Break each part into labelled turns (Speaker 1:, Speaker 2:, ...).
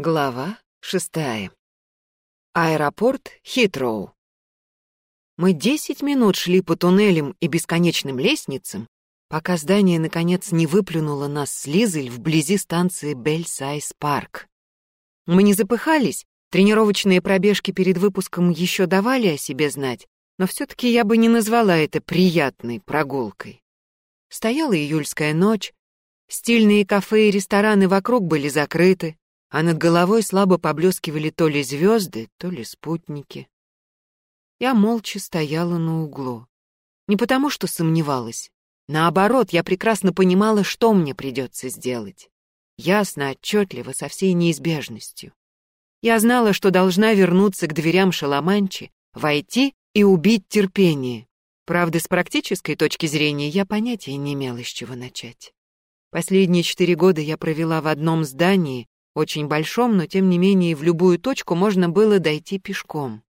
Speaker 1: Глава шестая. Аэропорт Хитроу. Мы десять минут шли по туннелям и бесконечным лестницам, пока здание, наконец, не выплюнуло нас с Лизель вблизи станции Бельсайз Парк. Мы не запыхались, тренировочные пробежки перед выпуском еще давали о себе знать, но все-таки я бы не назвала это приятной прогулкой. Стояла июльская ночь, стильные кафе и рестораны вокруг были закрыты, а над головой слабо поблескивали то ли звезды, то ли спутники. Я молча стояла на углу. Не потому, что сомневалась. Наоборот, я прекрасно понимала, что мне придется сделать. Ясно, отчетливо, со всей неизбежностью. Я знала, что должна вернуться к дверям Шаламанчи, войти и убить терпение. Правда, с практической точки зрения я понятия не имела, с чего начать. Последние четыре года я провела в одном здании, очень большом, но тем не менее в любую точку можно было дойти пешком.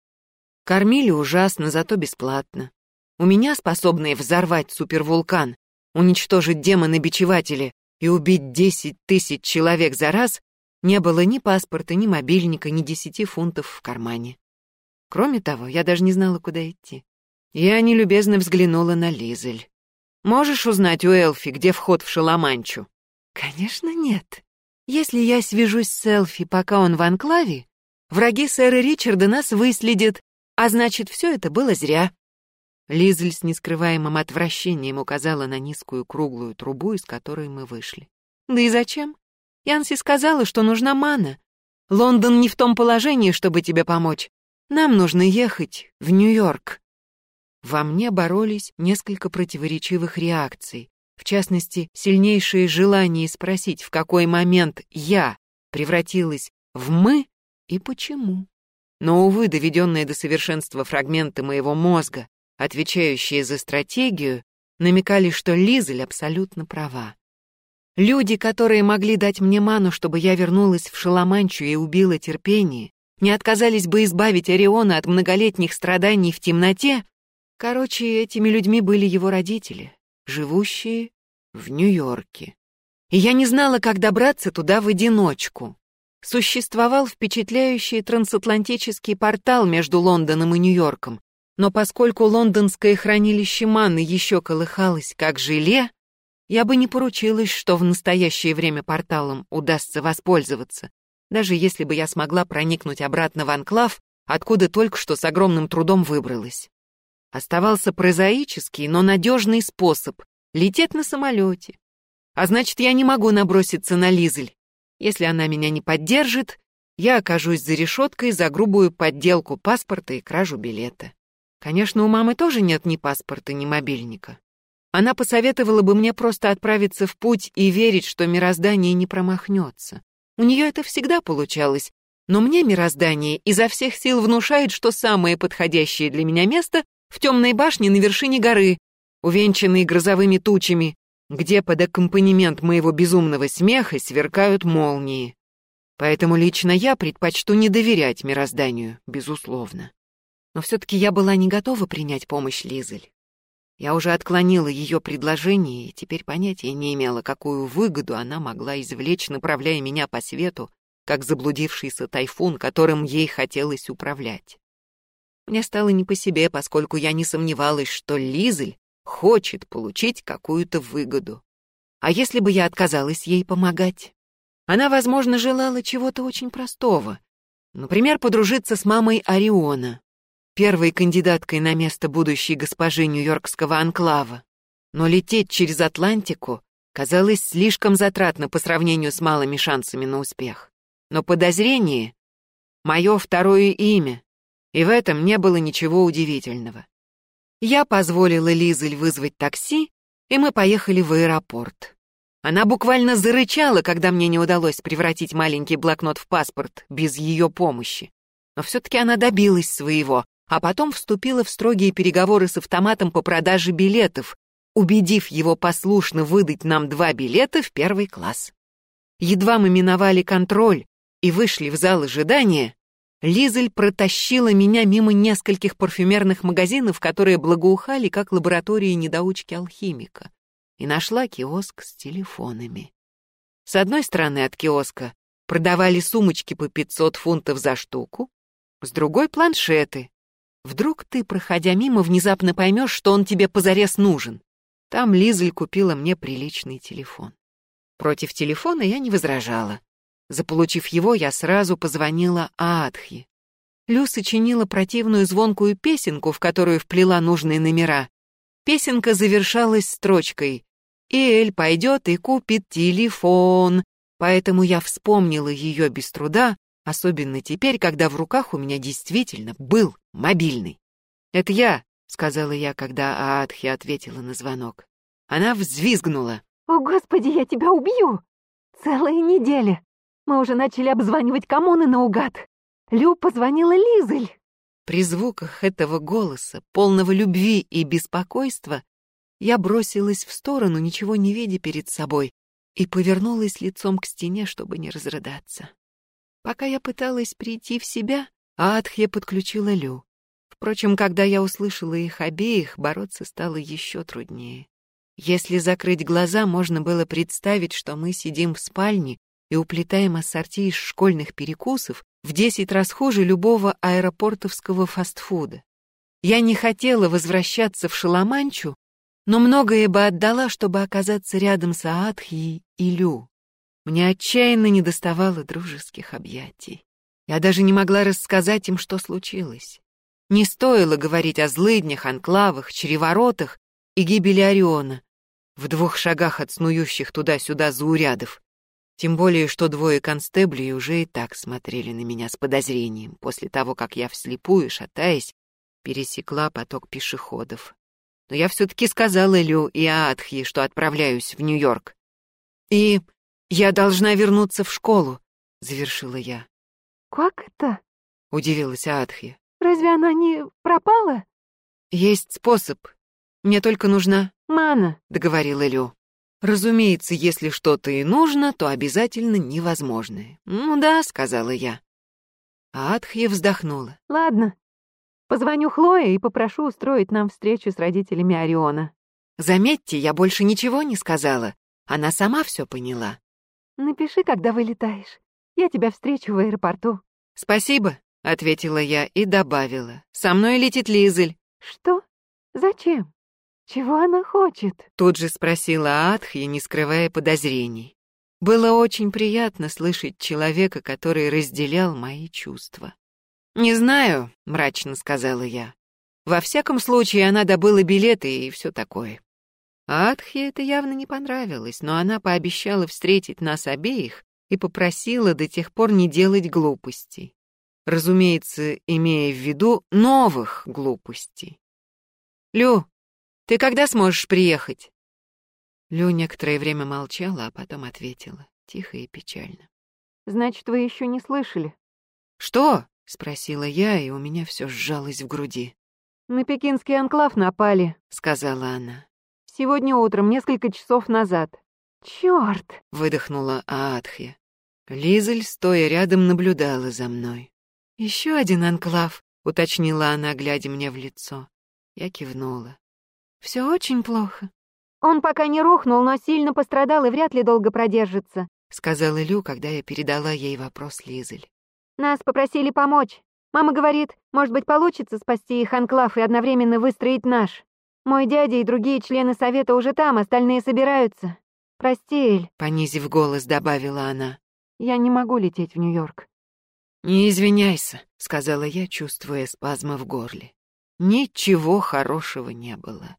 Speaker 1: Кормили ужасно, зато бесплатно. У меня, способные взорвать супервулкан, уничтожить демоны-бичеватели и убить десять тысяч человек за раз, не было ни паспорта, ни мобильника, ни десяти фунтов в кармане. Кроме того, я даже не знала, куда идти. Я нелюбезно взглянула на Лизель. «Можешь узнать у Элфи, где вход в Шаламанчу?» «Конечно, нет», если я свяжусь с Селфи, пока он в анклаве, враги сэра Ричарда нас выследят, а значит, все это было зря. Лизель с нескрываемым отвращением указала на низкую круглую трубу, из которой мы вышли. Да и зачем? Янси сказала, что нужна мана. Лондон не в том положении, чтобы тебе помочь. Нам нужно ехать в Нью-Йорк. Во мне боролись несколько противоречивых реакций. В частности, сильнейшее желание спросить, в какой момент «я» превратилась в «мы» и почему. Но, увы, доведенные до совершенства фрагменты моего мозга, отвечающие за стратегию, намекали, что Лизель абсолютно права. Люди, которые могли дать мне ману, чтобы я вернулась в Шаламанчу и убила терпение, не отказались бы избавить Ориона от многолетних страданий в темноте, короче, этими людьми были его родители живущие в Нью-Йорке. И я не знала, как добраться туда в одиночку. Существовал впечатляющий трансатлантический портал между Лондоном и Нью-Йорком, но поскольку лондонское хранилище маны еще колыхалось как желе, я бы не поручилась, что в настоящее время порталом удастся воспользоваться, даже если бы я смогла проникнуть обратно в анклав, откуда только что с огромным трудом выбралась. Оставался прозаический, но надежный способ — лететь на самолете. А значит, я не могу наброситься на Лизель. Если она меня не поддержит, я окажусь за решеткой за грубую подделку паспорта и кражу билета. Конечно, у мамы тоже нет ни паспорта, ни мобильника. Она посоветовала бы мне просто отправиться в путь и верить, что мироздание не промахнется. У нее это всегда получалось, но мне мироздание изо всех сил внушает, что самое подходящее для меня место в темной башне на вершине горы, увенчанной грозовыми тучами, где под аккомпанемент моего безумного смеха сверкают молнии. Поэтому лично я предпочту не доверять мирозданию, безусловно. Но все-таки я была не готова принять помощь Лизель. Я уже отклонила ее предложение и теперь понятия не имела, какую выгоду она могла извлечь, направляя меня по свету, как заблудившийся тайфун, которым ей хотелось управлять. Мне стало не по себе, поскольку я не сомневалась, что Лизель хочет получить какую-то выгоду. А если бы я отказалась ей помогать? Она, возможно, желала чего-то очень простого. Например, подружиться с мамой Ориона, первой кандидаткой на место будущей госпожи Нью-Йоркского анклава. Но лететь через Атлантику казалось слишком затратно по сравнению с малыми шансами на успех. Но подозрение — мое второе имя, и в этом не было ничего удивительного. Я позволила Лизель вызвать такси, и мы поехали в аэропорт. Она буквально зарычала, когда мне не удалось превратить маленький блокнот в паспорт без ее помощи. Но все-таки она добилась своего, а потом вступила в строгие переговоры с автоматом по продаже билетов, убедив его послушно выдать нам два билета в первый класс. Едва мы миновали контроль и вышли в зал ожидания, Лизель протащила меня мимо нескольких парфюмерных магазинов, которые благоухали как лаборатории недоучки алхимика, и нашла киоск с телефонами. С одной стороны от киоска продавали сумочки по 500 фунтов за штуку, с другой — планшеты. Вдруг ты, проходя мимо, внезапно поймешь, что он тебе позарез нужен. Там Лизель купила мне приличный телефон. Против телефона я не возражала. Заполучив его, я сразу позвонила Аатхи. Лю сочинила противную звонкую песенку, в которую вплела нужные номера. Песенка завершалась строчкой «И Эль пойдет и купит телефон». Поэтому я вспомнила ее без труда, особенно теперь, когда в руках у меня действительно был мобильный. «Это я», — сказала я, когда Аатхи ответила на звонок. Она взвизгнула.
Speaker 2: «О, Господи, я тебя убью! Целая неделя! Мы уже начали обзванивать коммуны наугад. Лю позвонила Лизель!»
Speaker 1: При звуках этого голоса, полного любви и беспокойства, я бросилась в сторону, ничего не видя перед собой, и повернулась лицом к стене, чтобы не разрыдаться. Пока я пыталась прийти в себя, Аатхья подключила Лю. Впрочем, когда я услышала их обеих, бороться стало еще труднее. Если закрыть глаза, можно было представить, что мы сидим в спальне и уплетаем ассорти из школьных перекусов в десять раз хуже любого аэропортовского фастфуда. Я не хотела возвращаться в Шаламанчу, но многое бы отдала, чтобы оказаться рядом с Аатхией и Лю. Мне отчаянно недоставало дружеских объятий. Я даже не могла рассказать им, что случилось. Не стоило говорить о злыднях, анклавах, чреворотах и гибели Ориона, в двух шагах от снующих туда-сюда заурядов. Тем более, что двое констеблей уже и так смотрели на меня с подозрением после того, как я вслепую, шатаясь, пересекла поток пешеходов. Но я все-таки сказала Лю и Аатхи, что отправляюсь в Нью-Йорк. «И я должна вернуться в школу», — завершила я.
Speaker 2: «Как это?»
Speaker 1: — удивилась Аатхи.
Speaker 2: «Разве она не пропала?»
Speaker 1: «Есть способ. Мне только нужна
Speaker 2: «Мана», —
Speaker 1: договорила Лю. «Разумеется, если что-то и нужно, то обязательно невозможное». «Ну да», — сказала я. А Адхья вздохнула.
Speaker 2: «Ладно. Позвоню Хлое и попрошу устроить нам встречу с родителями Ориона».
Speaker 1: «Заметьте, я больше ничего не сказала. Она сама все поняла».
Speaker 2: «Напиши, когда вылетаешь. Я тебя встречу в аэропорту».
Speaker 1: «Спасибо», — ответила я и добавила. «Со мной летит Лизель».
Speaker 2: «Что? Зачем?» «Чего она хочет?»
Speaker 1: Тут же спросила Адхья, не скрывая подозрений. Было очень приятно слышать человека, который разделял мои чувства. «Не знаю», — мрачно сказала я. «Во всяком случае, она добыла билеты и все такое». Адхе это явно не понравилось, но она пообещала встретить нас обеих и попросила до тех пор не делать глупостей. Разумеется, имея в виду новых глупостей. «Лю, ты когда сможешь приехать?» Лю некоторое время молчала, а потом ответила, тихо и печально.
Speaker 2: «Значит, вы еще не слышали?»
Speaker 1: «Что?» — спросила я, и у меня все сжалось в груди.
Speaker 2: «На пекинский анклав напали», —
Speaker 1: сказала она.
Speaker 2: «Сегодня утром, несколько часов назад». «Чёрт!»
Speaker 1: — выдохнула Аатхья. Лизель, стоя рядом, наблюдала за мной. «Еще один анклав», — уточнила она, глядя мне в лицо. Я кивнула. Все очень плохо.
Speaker 2: Он пока не рухнул, но сильно пострадал и вряд ли долго продержится,
Speaker 1: сказала Лю, когда я передала ей вопрос Лизель.
Speaker 2: Нас попросили помочь. Мама говорит, может быть, получится спасти их анклав и одновременно выстроить наш. Мой дядя и другие члены совета уже там, остальные собираются. Прости, Эль.
Speaker 1: Понизив голос, добавила она.
Speaker 2: Я не могу лететь в Нью-Йорк.
Speaker 1: Не извиняйся, сказала я, чувствуя спазмы в горле. Ничего хорошего не было.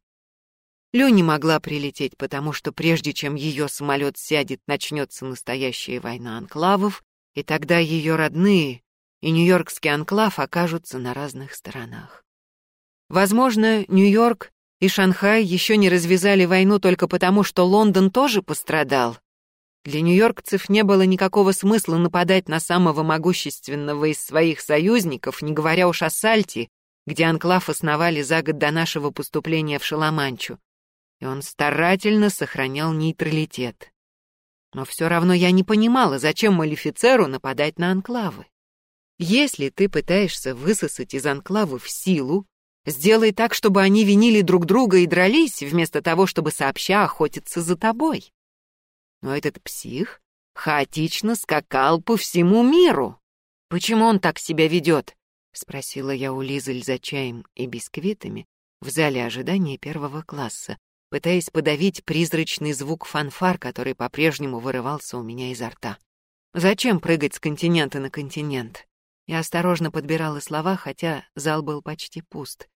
Speaker 1: Лю не могла прилететь, потому что прежде чем ее самолет сядет, начнется настоящая война анклавов, и тогда ее родные и Нью-Йоркский анклав окажутся на разных сторонах. Возможно, Нью-Йорк и Шанхай еще не развязали войну только потому, что Лондон тоже пострадал. Для нью-йоркцев не было никакого смысла нападать на самого могущественного из своих союзников, не говоря уж о Сальте, где анклав основали за год до нашего поступления в Шаламанчу и он старательно сохранял нейтралитет. Но все равно я не понимала, зачем Малефицеру нападать на анклавы. Если ты пытаешься высосать из анклавов силу, сделай так, чтобы они винили друг друга и дрались, вместо того, чтобы сообща охотиться за тобой. Но этот псих хаотично скакал по всему миру. Почему он так себя ведет? Спросила я у Лизель за чаем и бисквитами в зале ожидания первого класса, пытаясь подавить призрачный звук фанфар, который по-прежнему вырывался у меня изо рта. Зачем прыгать с континента на континент? Я осторожно подбирала слова, хотя зал был почти пуст.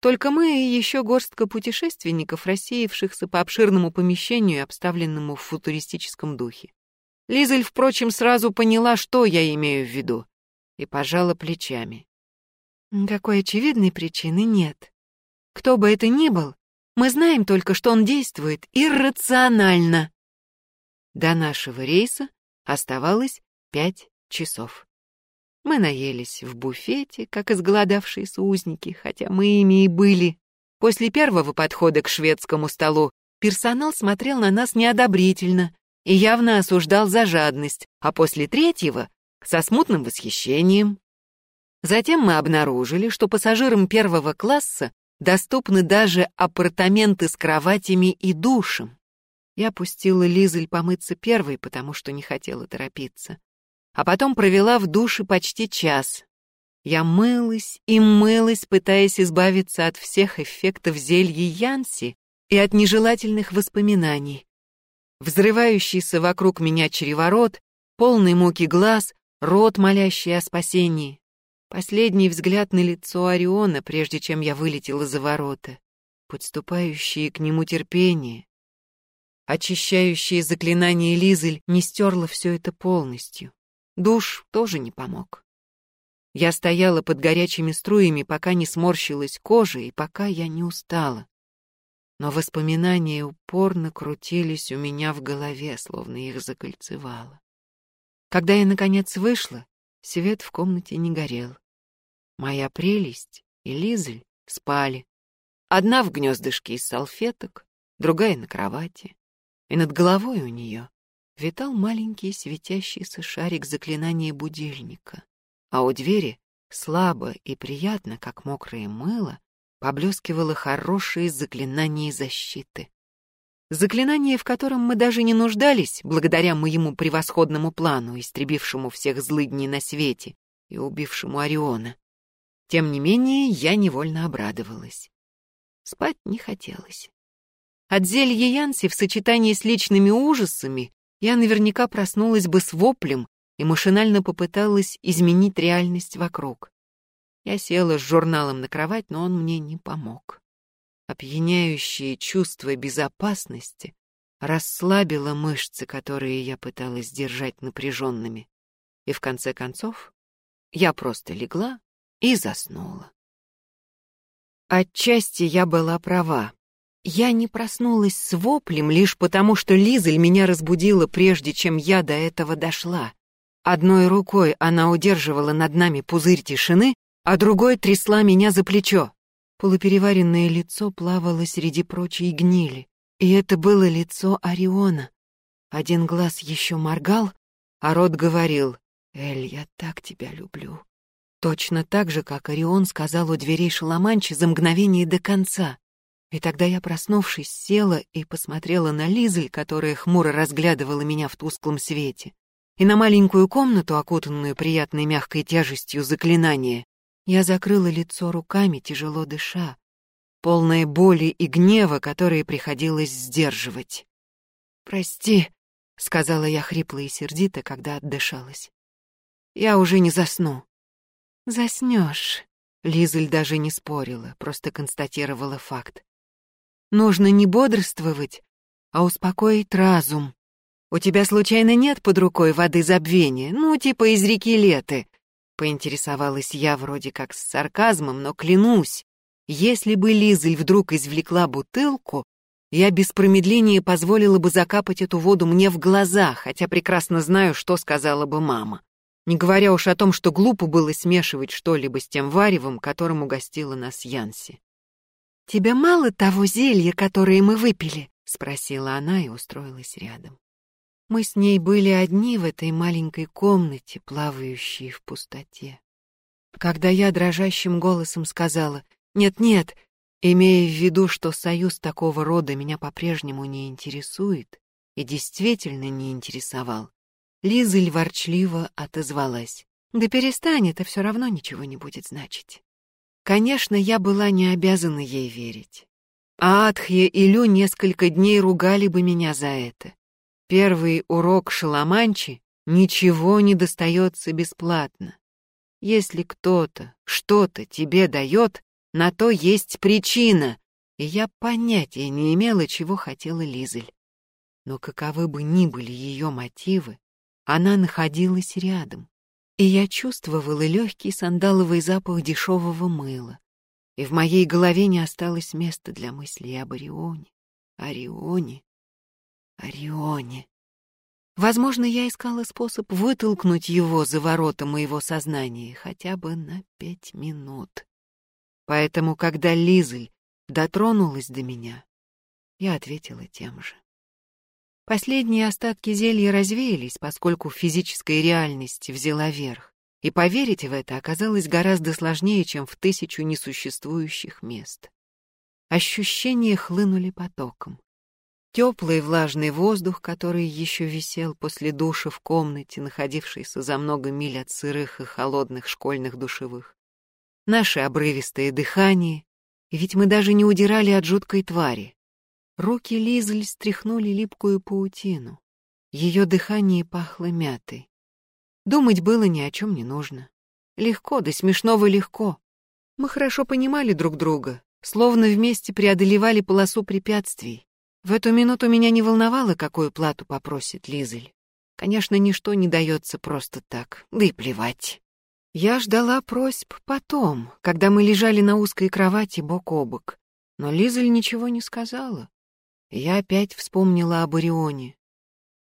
Speaker 1: Только мы и еще горстка путешественников, рассеявшихся по обширному помещению, обставленному в футуристическом духе. Лизель, впрочем, сразу поняла, что я имею в виду, и пожала плечами. Какой очевидной причины нет. Кто бы это ни был, мы знаем только, что он действует иррационально. До нашего рейса оставалось пять часов. Мы наелись в буфете, как изголодавшиеся узники, хотя мы ими и были. После первого подхода к шведскому столу персонал смотрел на нас неодобрительно и явно осуждал за жадность, а после третьего — со смутным восхищением. Затем мы обнаружили, что пассажирам первого класса доступны даже апартаменты с кроватями и душем. Я пустила Лизель помыться первой, потому что не хотела торопиться а потом провела в душе почти час. Я мылась и мылась, пытаясь избавиться от всех эффектов зелья Янси и от нежелательных воспоминаний. Взрывающийся вокруг меня череворот, полный муки глаз, рот, молящий о спасении. Последний взгляд на лицо Ориона, прежде чем я вылетела за ворота. Подступающие к нему терпение. Очищающее заклинание Лизель не стерло все это полностью. Душ тоже не помог. Я стояла под горячими струями, пока не сморщилась кожа и пока я не устала. Но воспоминания упорно крутились у меня в голове, словно их закольцевало. Когда я, наконец, вышла, свет в комнате не горел. Моя прелесть и Лизель спали. Одна в гнездышке из салфеток, другая на кровати. И над головой у нее витал маленький светящийся шарик заклинания будильника, а у двери слабо и приятно, как мокрое мыло, поблескивало хорошее заклинание защиты. Заклинание, в котором мы даже не нуждались, благодаря моему превосходному плану, истребившему всех злыдней на свете и убившему Ориона. Тем не менее, я невольно обрадовалась. Спать не хотелось. От зелья Янси в сочетании с личными ужасами я наверняка проснулась бы с воплем и машинально попыталась изменить реальность вокруг. Я села с журналом на кровать, но он мне не помог. Опьяняющее чувство безопасности расслабило мышцы, которые я пыталась держать напряженными. И в конце концов я просто легла и заснула. Отчасти я была права. Я не проснулась с воплем лишь потому, что Лизель меня разбудила, прежде чем я до этого дошла. Одной рукой она удерживала над нами пузырь тишины, а другой трясла меня за плечо. Полупереваренное лицо плавало среди прочей гнили, и это было лицо Ориона. Один глаз еще моргал, а рот говорил «Эль, я так тебя люблю». Точно так же, как Орион сказал у дверей Шаламанчи за мгновение до конца. И тогда я, проснувшись, села и посмотрела на Лизель, которая хмуро разглядывала меня в тусклом свете, и на маленькую комнату, окутанную приятной мягкой тяжестью заклинания. Я закрыла лицо руками, тяжело дыша, полное боли и гнева, которые приходилось сдерживать. «Прости», — сказала я хрипло и сердито, когда отдышалась. «Я уже не засну». «Заснешь», — Лизель даже не спорила, просто констатировала факт. Нужно не бодрствовать, а успокоить разум. У тебя случайно нет под рукой воды забвения, ну, типа из реки Леты? Поинтересовалась я вроде как с сарказмом, но клянусь, если бы Лизель вдруг извлекла бутылку, я без промедления позволила бы закапать эту воду мне в глаза, хотя прекрасно знаю, что сказала бы мама. Не говоря уж о том, что глупо было смешивать что-либо с тем варевом, которым угостила нас Янси. «Тебе мало того зелья, которое мы выпили?» — спросила она и устроилась рядом. Мы с ней были одни в этой маленькой комнате, плавающей в пустоте. Когда я дрожащим голосом сказала «нет-нет», имея в виду, что союз такого рода меня по-прежнему не интересует, и действительно не интересовал, Лизель ворчливо отозвалась. «Да перестань, это все равно ничего не будет значить». Конечно, я была не обязана ей верить. А Адхья и Лю несколько дней ругали бы меня за это. Первый урок Шаламанчи ничего не достается бесплатно. Если кто-то что-то тебе дает, на то есть причина, и я понятия не имела, чего хотела Лизель. Но каковы бы ни были ее мотивы, она находилась рядом, и я чувствовала легкий сандаловый запах дешевого мыла, и в моей голове не осталось места для мыслей об Орионе, Орионе, Орионе. Возможно, я искала способ вытолкнуть его за ворота моего сознания хотя бы на пять минут. Поэтому, когда Лизель дотронулась до меня, я ответила тем же. Последние остатки зелья развеялись, поскольку физическая реальность взяла верх, и поверить в это оказалось гораздо сложнее, чем в тысячу несуществующих мест. Ощущения хлынули потоком. Теплый влажный воздух, который еще висел после душа в комнате, находившейся за много миль от сырых и холодных школьных душевых. Наше обрывистое дыхание, ведь мы даже не удирали от жуткой твари. Руки Лизель стряхнули липкую паутину. Ее дыхание пахло мятой. Думать было ни о чем не нужно. Легко, да смешного легко. Мы хорошо понимали друг друга, словно вместе преодолевали полосу препятствий. В эту минуту меня не волновало, какую плату попросит Лизель. Конечно, ничто не дается просто так, да и плевать. Я ждала просьб потом, когда мы лежали на узкой кровати бок о бок. Но Лизель ничего не сказала. Я опять вспомнила об Орионе.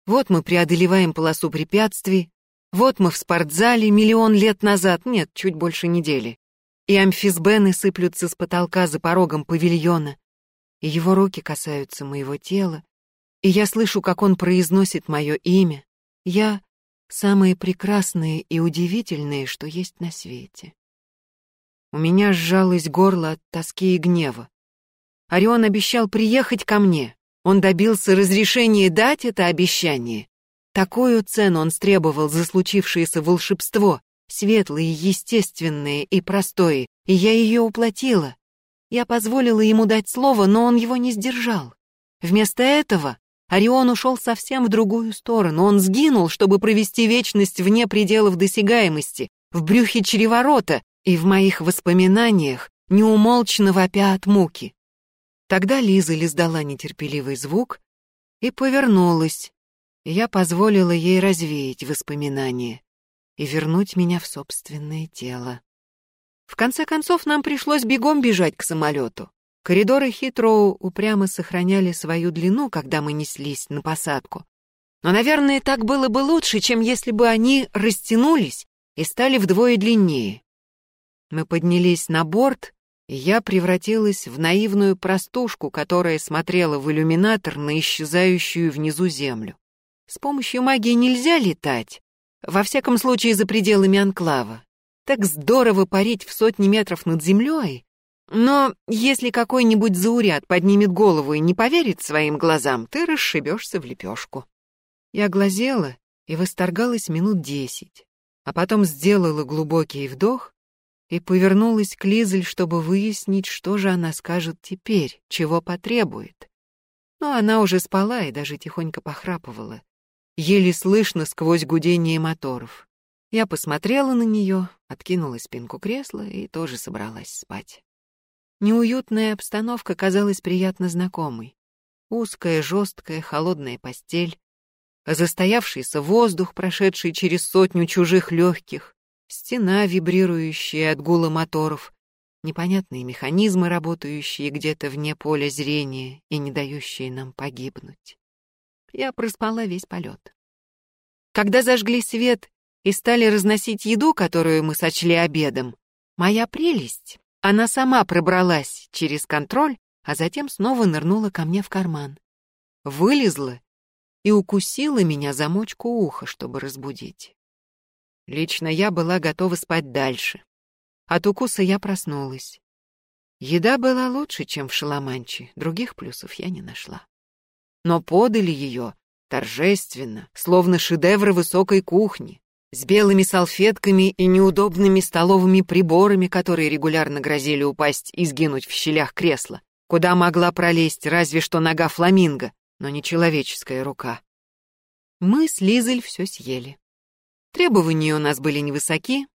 Speaker 1: Вот мы преодолеваем полосу препятствий, вот мы в спортзале миллион лет назад, нет, чуть больше недели. И амфисбены сыплются с потолка за порогом павильона, и его руки касаются моего тела, и я слышу, как он произносит мое имя. Я — самое прекрасное и удивительное, что есть на свете. У меня сжалось горло от тоски и гнева. Орион обещал приехать ко мне. Он добился разрешения дать это обещание. Такую цену он стребовал за случившееся волшебство, светлое, естественное и простое, и я ее уплатила. Я позволила ему дать слово, но он его не сдержал. Вместо этого Орион ушел совсем в другую сторону. Он сгинул, чтобы провести вечность вне пределов досягаемости, в брюхе череворота и в моих воспоминаниях, неумолчно вопя от муки. Тогда Лиза издала нетерпеливый звук и повернулась. Я позволила ей развеять воспоминания и вернуть меня в собственное тело. В конце концов, нам пришлось бегом бежать к самолету. Коридоры Хитроу упрямо сохраняли свою длину, когда мы неслись на посадку. Но, наверное, так было бы лучше, чем если бы они растянулись и стали вдвое длиннее. Мы поднялись на борт, и я превратилась в наивную простушку, которая смотрела в иллюминатор на исчезающую внизу землю. С помощью магии нельзя летать, во всяком случае за пределами анклава. Так здорово парить в сотни метров над землей. Но если какой-нибудь зауряд поднимет голову и не поверит своим глазам, ты расшибешься в лепешку. Я глазела и восторгалась минут десять, а потом сделала глубокий вдох и повернулась к Лизель, чтобы выяснить, что же она скажет теперь, чего потребует. Но она уже спала и даже тихонько похрапывала, еле слышно сквозь гудение моторов. Я посмотрела на нее, откинула спинку кресла и тоже собралась спать. Неуютная обстановка казалась приятно знакомой. Узкая, жесткая, холодная постель, застоявшийся воздух, прошедший через сотню чужих легких, стена, вибрирующая от гула моторов, непонятные механизмы, работающие где-то вне поля зрения и не дающие нам погибнуть. Я проспала весь полет. Когда зажгли свет и стали разносить еду, которую мы сочли обедом. Моя прелесть, она сама пробралась через контроль, а затем снова нырнула ко мне в карман. Вылезла и укусила меня за мочку уха, чтобы разбудить. Лично я была готова спать дальше. От укуса я проснулась. Еда была лучше, чем в Шаламанче, других плюсов я не нашла. Но подали ее торжественно, словно шедевры высокой кухни, с белыми салфетками и неудобными столовыми приборами, которые регулярно грозили упасть и сгинуть в щелях кресла, куда могла пролезть разве что нога фламинго, но не человеческая рука. Мы с Лизель все съели. Требования у нас были невысоки.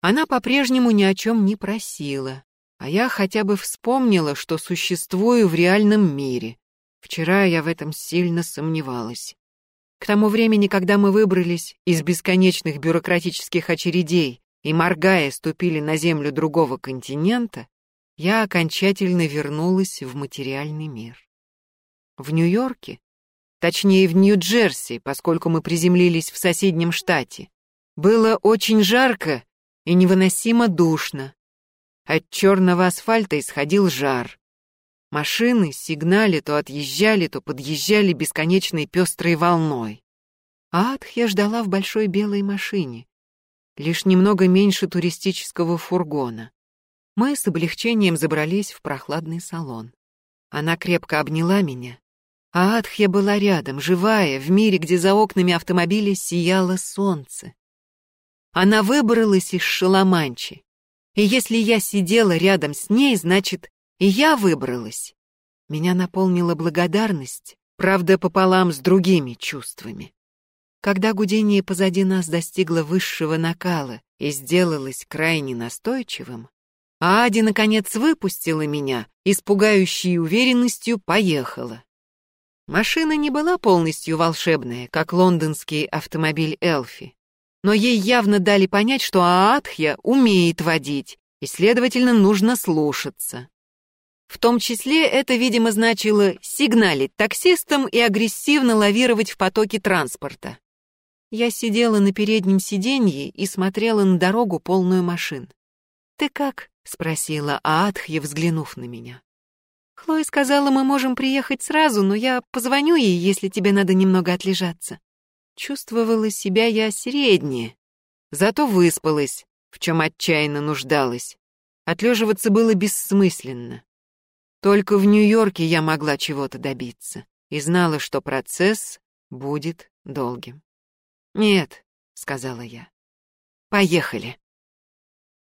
Speaker 1: Она по-прежнему ни о чем не просила, а я хотя бы вспомнила, что существую в реальном мире. Вчера я в этом сильно сомневалась. К тому времени, когда мы выбрались из бесконечных бюрократических очередей и, моргая, ступили на землю другого континента, я окончательно вернулась в материальный мир. В Нью-Йорке, точнее в Нью-Джерси, поскольку мы приземлились в соседнем штате, было очень жарко и невыносимо душно. От черного асфальта исходил жар. Машины сигнали то отъезжали, то подъезжали бесконечной пестрой волной. А Адхья ждала в большой белой машине, лишь немного меньше туристического фургона. Мы с облегчением забрались в прохладный салон. Она крепко обняла меня, а Адхья была рядом, живая, в мире, где за окнами автомобиля сияло солнце. Она выбралась из шаламанчи, и если я сидела рядом с ней, значит, и я выбралась. Меня наполнила благодарность, правда, пополам с другими чувствами. Когда гудение позади нас достигло высшего накала и сделалось крайне настойчивым, а Ади, наконец, выпустила меня и с пугающей уверенностью поехала. Машина не была полностью волшебная, как лондонский автомобиль Элфи, но ей явно дали понять, что Аатхья умеет водить, и, следовательно, нужно слушаться. В том числе это, видимо, значило сигналить таксистам и агрессивно лавировать в потоке транспорта. Я сидела на переднем сиденье и смотрела на дорогу, полную машин. «Ты как?» — спросила Аатхья, взглянув на меня. «Хлоя сказала, мы можем приехать сразу, но я позвоню ей, если тебе надо немного отлежаться». Чувствовала себя я среднее, зато выспалась, в чем отчаянно нуждалась. Отлеживаться было бессмысленно. Только в Нью-Йорке я могла чего-то добиться и знала, что процесс будет долгим. «Нет», — сказала я. «Поехали».